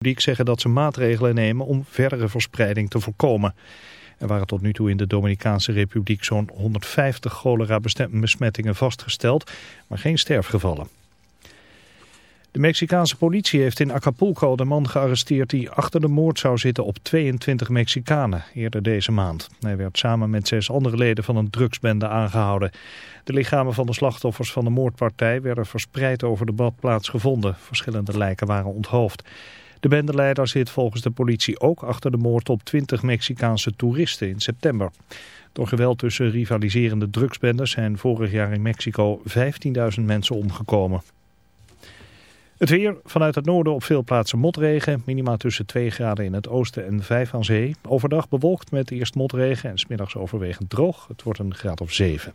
Zeggen dat ze maatregelen nemen om verdere verspreiding te voorkomen. Er waren tot nu toe in de Dominicaanse Republiek zo'n 150 cholera-besmettingen vastgesteld, maar geen sterfgevallen. De Mexicaanse politie heeft in Acapulco de man gearresteerd die achter de moord zou zitten op 22 Mexicanen eerder deze maand. Hij werd samen met zes andere leden van een drugsbende aangehouden. De lichamen van de slachtoffers van de moordpartij werden verspreid over de badplaats gevonden. Verschillende lijken waren onthoofd. De bendeleider zit volgens de politie ook achter de moord op 20 Mexicaanse toeristen in september. Door geweld tussen rivaliserende drugsbendes zijn vorig jaar in Mexico 15.000 mensen omgekomen. Het weer vanuit het noorden op veel plaatsen motregen. Minima tussen 2 graden in het oosten en 5 aan zee. Overdag bewolkt met eerst motregen en smiddags overwegend droog. Het wordt een graad of 7.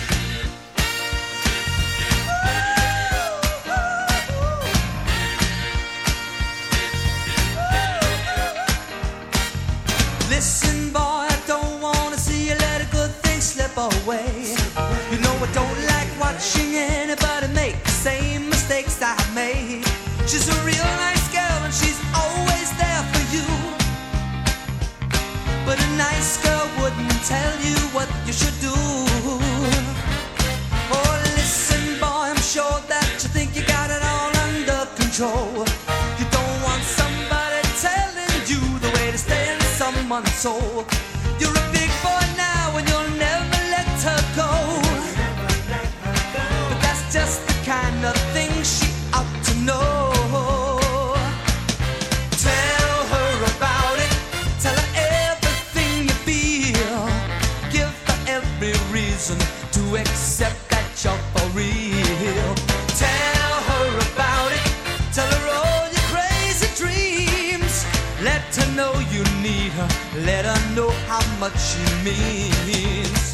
Tell you what you should do. Oh, listen boy, I'm sure that you think you got it all under control. You don't want somebody telling you the way to stay in someone's soul. Let her know how much she means.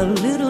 a little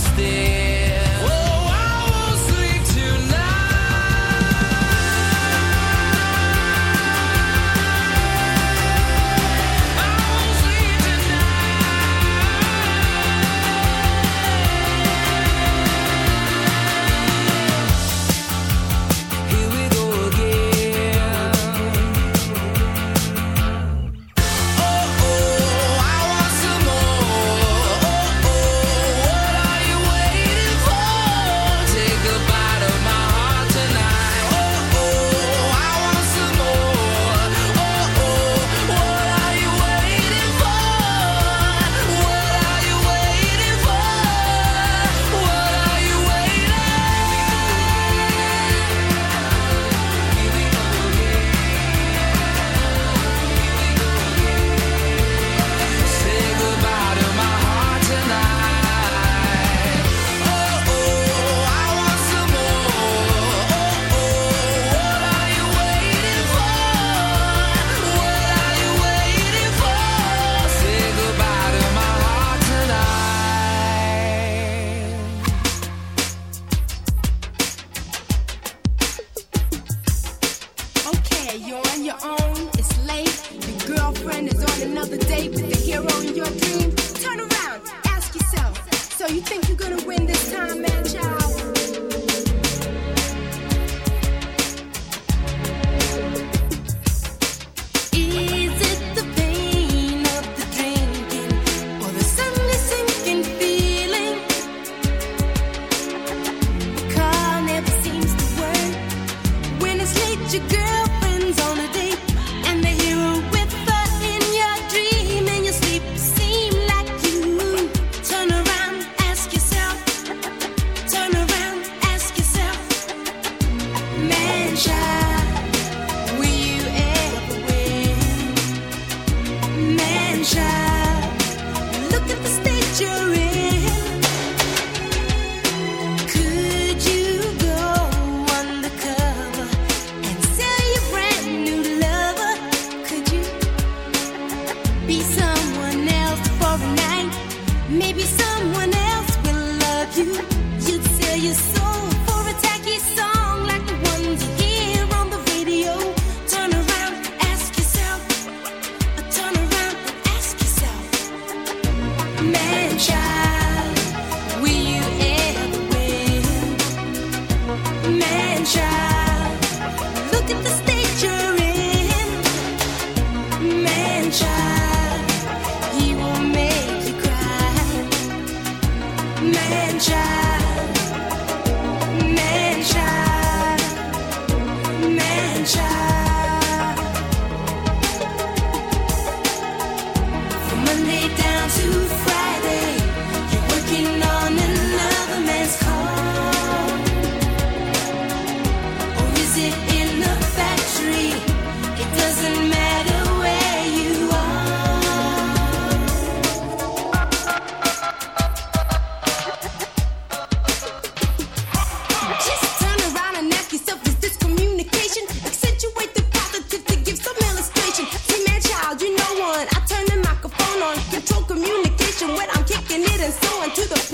stay to the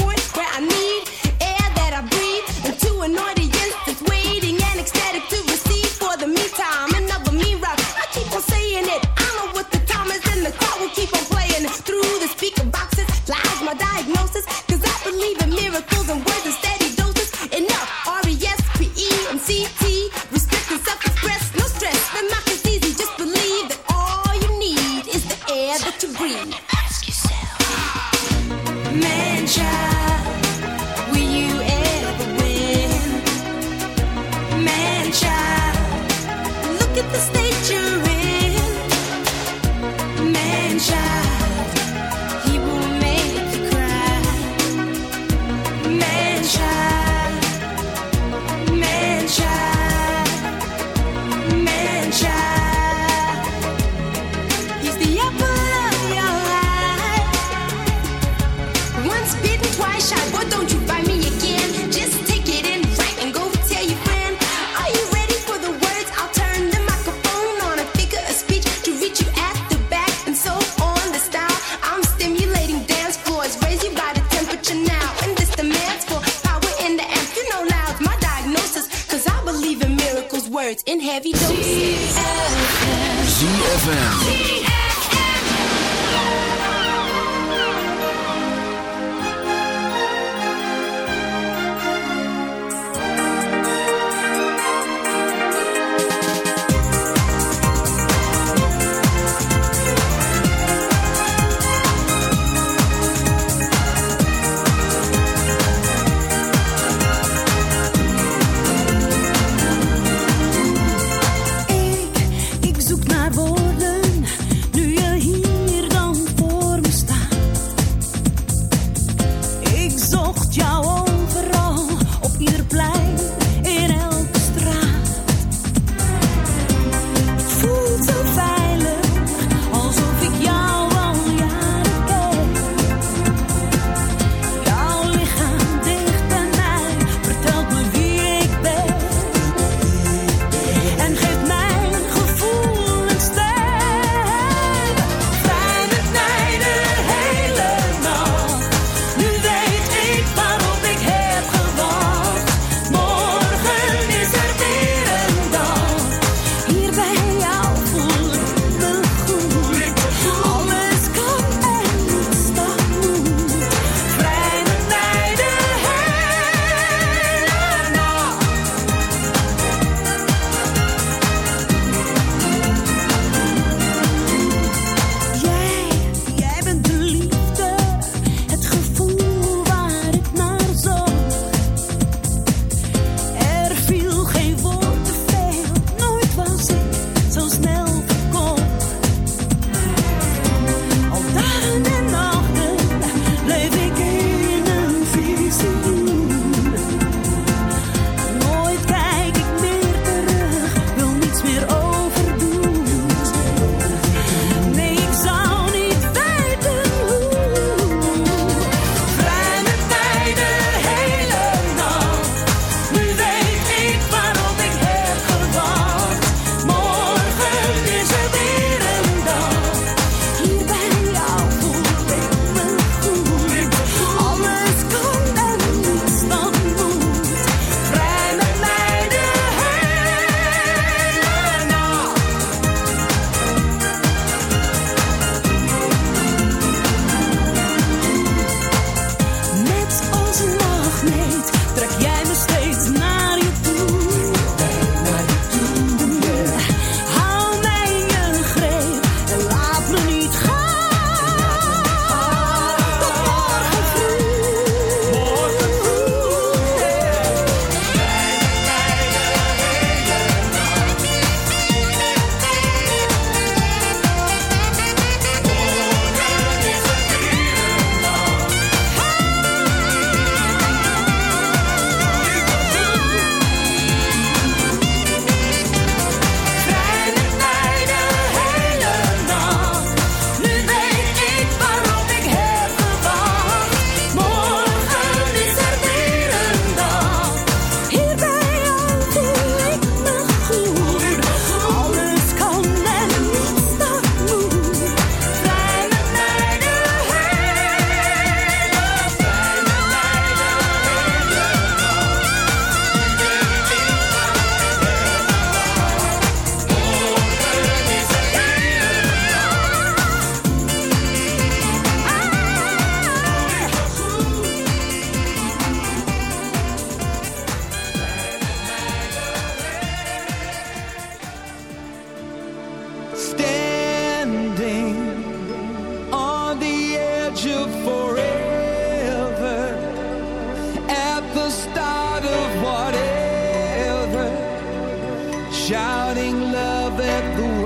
the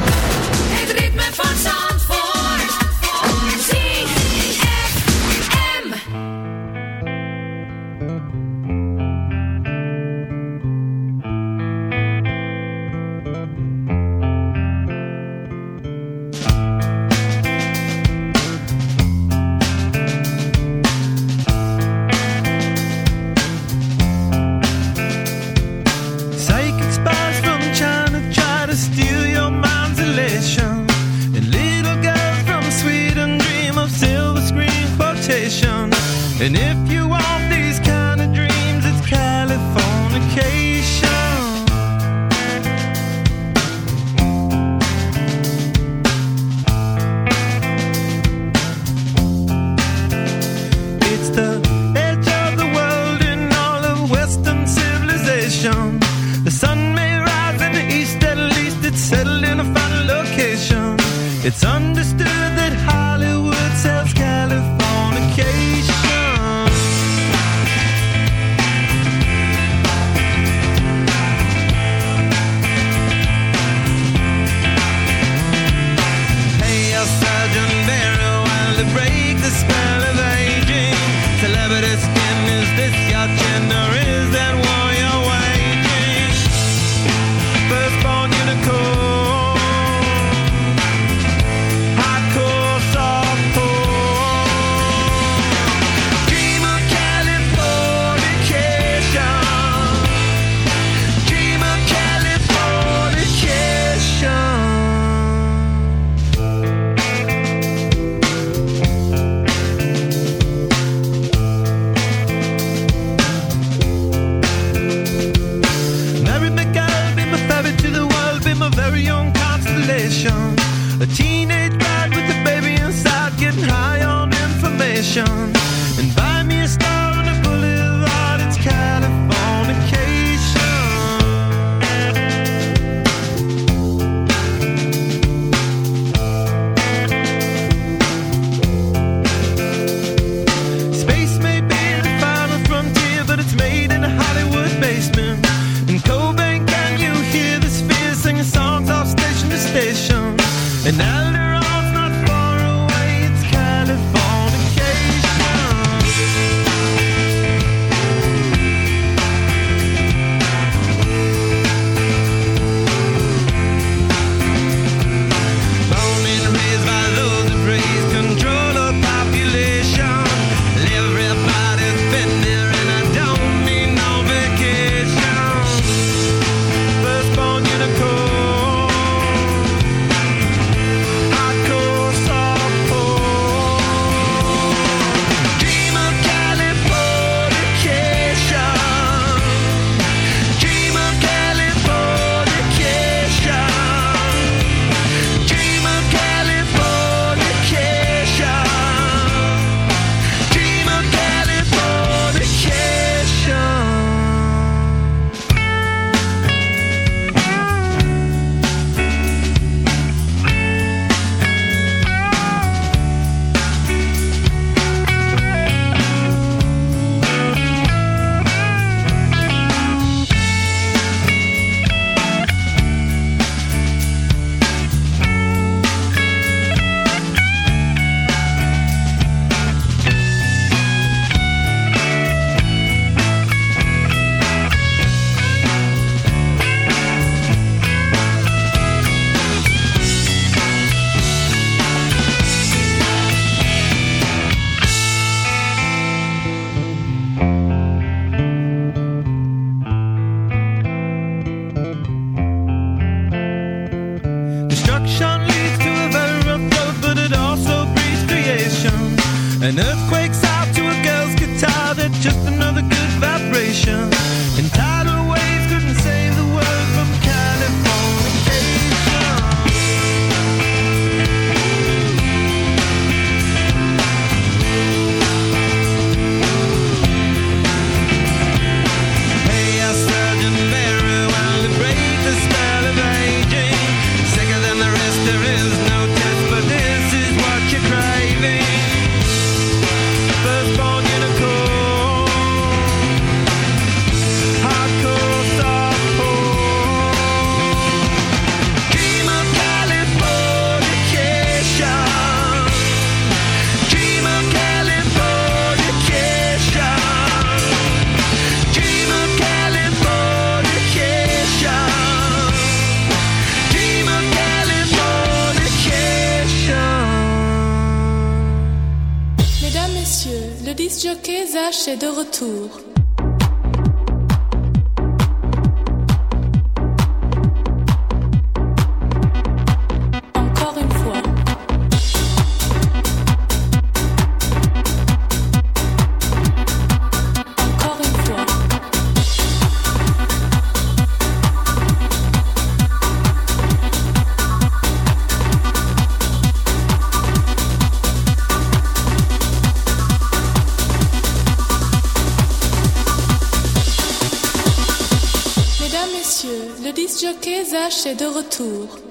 disc jockey Zach est de retour.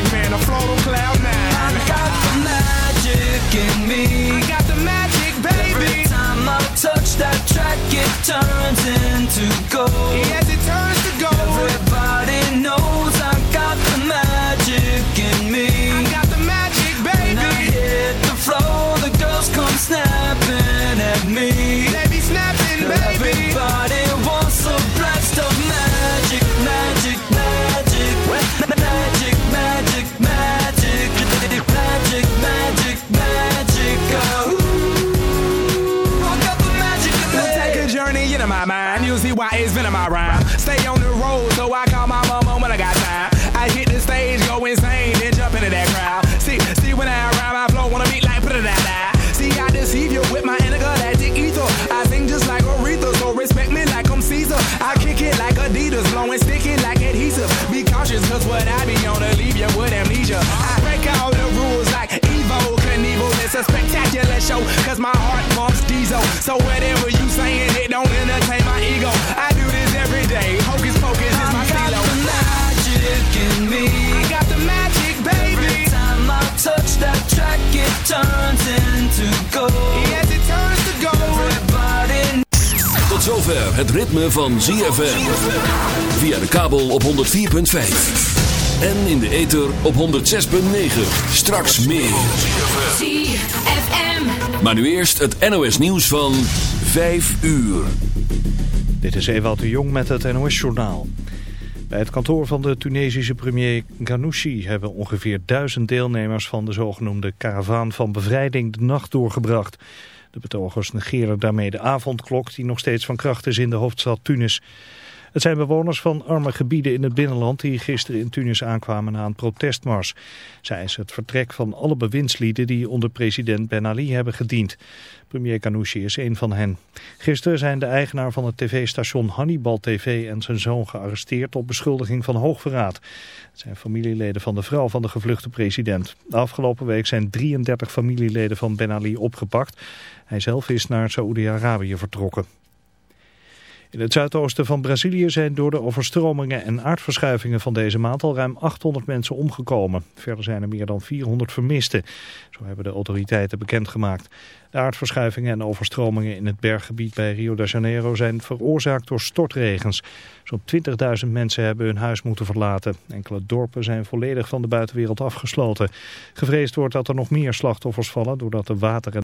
Man, I float on cloud nine. I got the magic in me. I got the magic, baby. Every time I touch that track, it turns into gold. Yes, it turns to gold. Everybody knows my heart pumps diesel. So whatever you saying, it don't entertain my ego. I do this every day. Hocus pocus is my I got stilo. the magic in me. I got the magic, Every baby. time I touch that track, it turns into gold. Yes, it turns to gold. Everybody Tot zover het ritme van ZFM. Via de kabel op 104.5. En in de ether op 106.9. Straks meer. Maar nu eerst het NOS nieuws van 5 uur. Dit is Ewout de Jong met het NOS-journaal. Bij het kantoor van de Tunesische premier Ghanouchi hebben ongeveer duizend deelnemers van de zogenoemde karavaan van bevrijding de nacht doorgebracht. De betogers negeren daarmee de avondklok die nog steeds van kracht is in de hoofdstad Tunis. Het zijn bewoners van arme gebieden in het binnenland die gisteren in Tunis aankwamen na een protestmars. Zij eisen het vertrek van alle bewindslieden die onder president Ben Ali hebben gediend. Premier Ghanouchi is een van hen. Gisteren zijn de eigenaar van het tv-station Hannibal TV en zijn zoon gearresteerd op beschuldiging van hoogverraad. Het zijn familieleden van de vrouw van de gevluchte president. De afgelopen week zijn 33 familieleden van Ben Ali opgepakt. Hij zelf is naar Saoedi-Arabië vertrokken. In het zuidoosten van Brazilië zijn door de overstromingen en aardverschuivingen van deze maand al ruim 800 mensen omgekomen. Verder zijn er meer dan 400 vermisten. Zo hebben de autoriteiten bekendgemaakt. De aardverschuivingen en overstromingen in het berggebied bij Rio de Janeiro zijn veroorzaakt door stortregens. Zo'n 20.000 mensen hebben hun huis moeten verlaten. Enkele dorpen zijn volledig van de buitenwereld afgesloten. Gevreesd wordt dat er nog meer slachtoffers vallen doordat de water en